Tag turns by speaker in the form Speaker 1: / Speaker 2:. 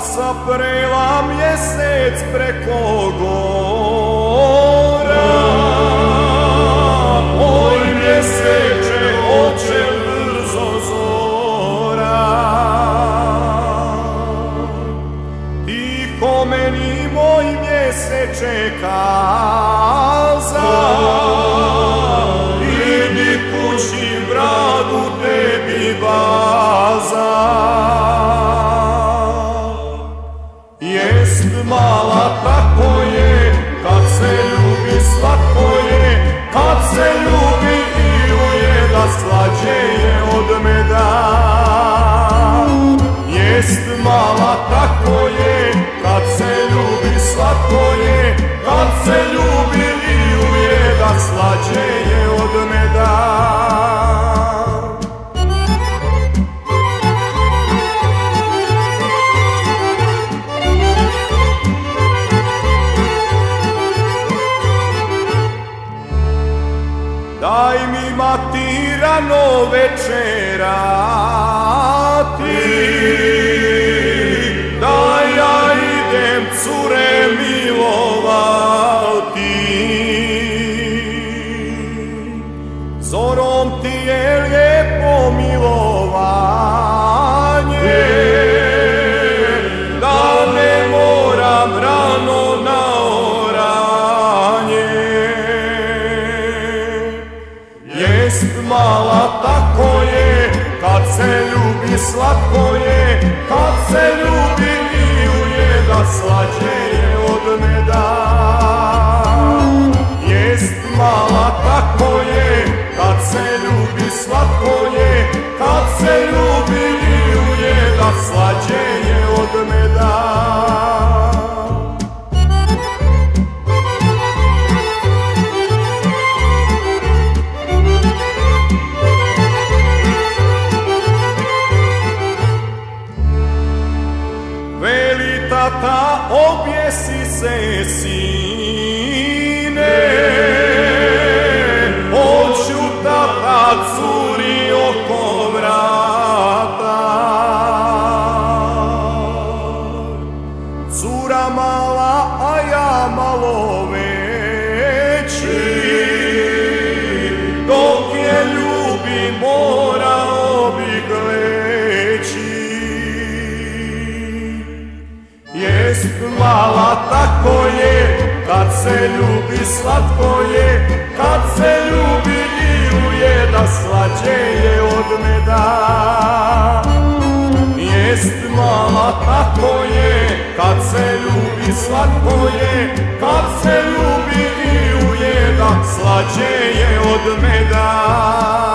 Speaker 1: sa aprila mjesec preko gore. Mala tako matirano večerati Da ja idem cure milovati. Zorom ti je lijepo milovanje mala tako je, kad se ljubi slatko je, kad se ljubi i ujeda slađe je od meda. Jest mala tako je, kad se ljubi slatko je, kad se ljubi i ujeda slađe je od meda. Objesi se sine. Hoću tata curi oko vrata. Cura mala, se ljubi slatko je, kad se ljubi i ujeda slađe je od meda. Jest mala tako je, kad se ljubi slatko je, kad se ljubi i ujeda slađe je od meda.